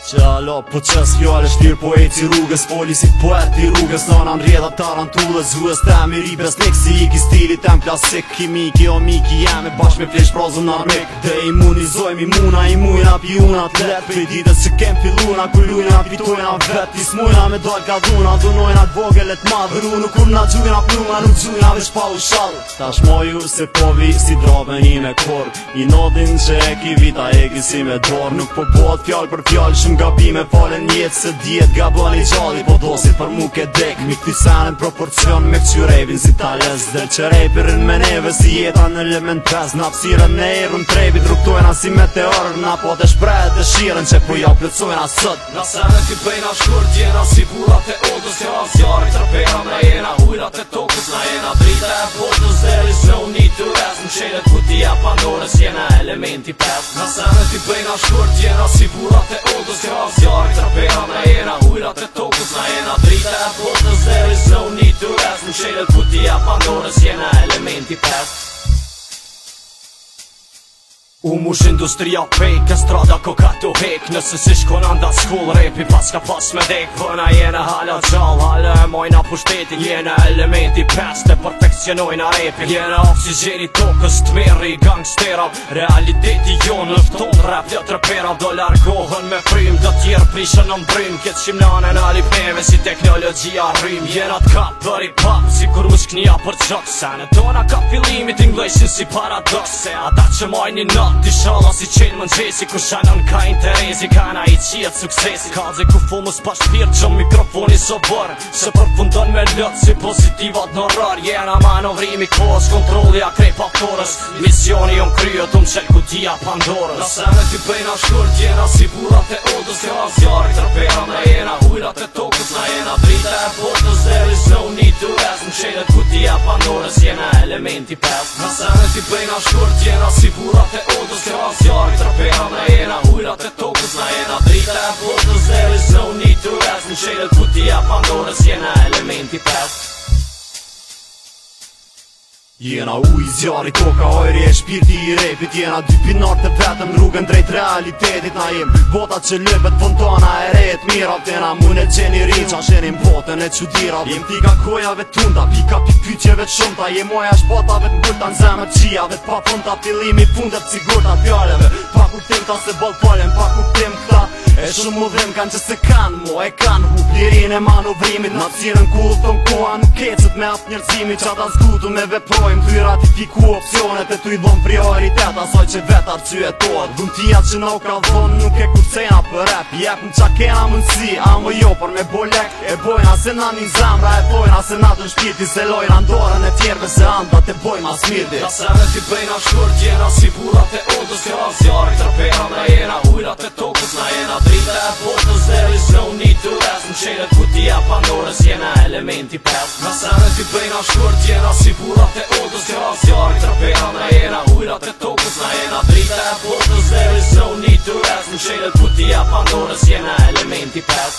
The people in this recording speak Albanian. Që po qës fjall është tjirë poetë rrugës Poli si poetë i rrugës Në në në tarantullës Zhuës të emi ribe snikë Si i ki stili të klasik Kimik ki o jo mi jemi Bash me flesh prozën në armik Dhe imunizojm imuna muna I muna pi una të let Pe ditës që kem filuna Kuj luna pitojna vet Nis muna me dal ka dhuna Dhunojna të vogel e të madhë Rru nuk kur na gjujna pluma Nuk gjujna vesh pa u shal Ta shmoju se po vi si drabën me kor I nodin që e ki vita e me dor Nuk po bot fjall për fjall shumë gabime falen jetë Se djetë gabon i gjalli po dosit për mu ke dek Mi këti sanën proporcion me këqy rejbin si talës Dhe që rejpirin me neve si jeta në element 5 Na pësiren e erën trebit rukëtojnë si meteorën Na po të shprejt e shiren që po ja plëcojnë asët Na sanë e ti bejnë jena shkur djena si burat e odës Ja asjarit rëpejnë amra jena ujrat e tokës Na jena drita e bot qenët Kutia pandorës jena elementi pet Nëse në ti bëjna shkurt jena si burat e odës Kra zjarë këtër pera në era Ujrat e tokus në ena drita e botës There is no need to rest Në qenët jena elementi pet U mush industria pejk, ka strada ko ka të hek Nësë si shkon anda skull, repi pas ka pas me dek Vëna jene hala gjall, hala e mojna për shtetit Jene elementi pes, të perfekcionoj në repi Jene oksigeni tokës të i gangstera Realiteti jo në lëfton, rap dhe të rëpera Do largohën me prim, do tjerë prishën në mbrim Këtë shim nane në alipneve si teknologia rrim Jene atë ka për i pap, si kur më shkënja për të Se në tona ka filimit, Inglesin si paradox Se ata që në Dishana si qenë më nxesi Kën shana ka interesi Kana i qijet suksesi Ka dhe ku fomës pa shpirë Që mikrofoni së bërë Se përfundon me lëtë Si pozitivat në rërë Jena manovrimi kohës Kontrolli a Misioni jom kryo Të më qelë kutia pandorës Nëse me ty bëjna shkurt Jena si burat e odës Jena zjarë i tërpeja Në jena hujrat e tokës Në jena drita e botës There is no need to rest Më qelët kutia pandorës Jena elementi pes Nëse me ty bëjna shkurt Jena si në qenë të kutë ja pandorës jena elementi pes Jena u i zjarit, koka ojri e shpirti i repit Jena dy pinartë të vetëm rrugën drejt realitetit Na jem bota që lëbet fontana e rejet mira Jena mune e gjeni rinqa, shenim botën e qudirat Jem tika kojave tunda, pika pipyqeve të shumta Jem oja shpatave të mbulta në zemë të qijave Pa funda, pilimi fundet cigurta pjalleve Pa kur tim ta se bol polen, pa kur tim këta E shumë mu dhem kanë që se kanë mu E kanë hu pjerin e manovrimit Në cilën ku thëm koha nuk kecët me apë njërzimi Qa ta zgutu me veprojmë Ty ratifiku opcionet e ty dhëm prioritet Asoj që vet arcyet tohet Dhëm tia që nuk ka dhonë, nuk e kur cena për rap Jep në qa a mundësi A më jo për me bolek E bojna se na një zemra E bojna se na të shpiti Se lojna ndorën e tjerve se anda te bojnë mas midi Ta me ti bëjna shkur i jena na drita e portës There is no need to rest Më qenë kutia pandorës jena elementi pes Në sërë t'i bëjna shkërt jena si burat e otës Kjo as jarë të rëpera në jena ujrat e tokës në jena Drita e portës there is no need to rest Më qenë kutia pandorës jena elementi pes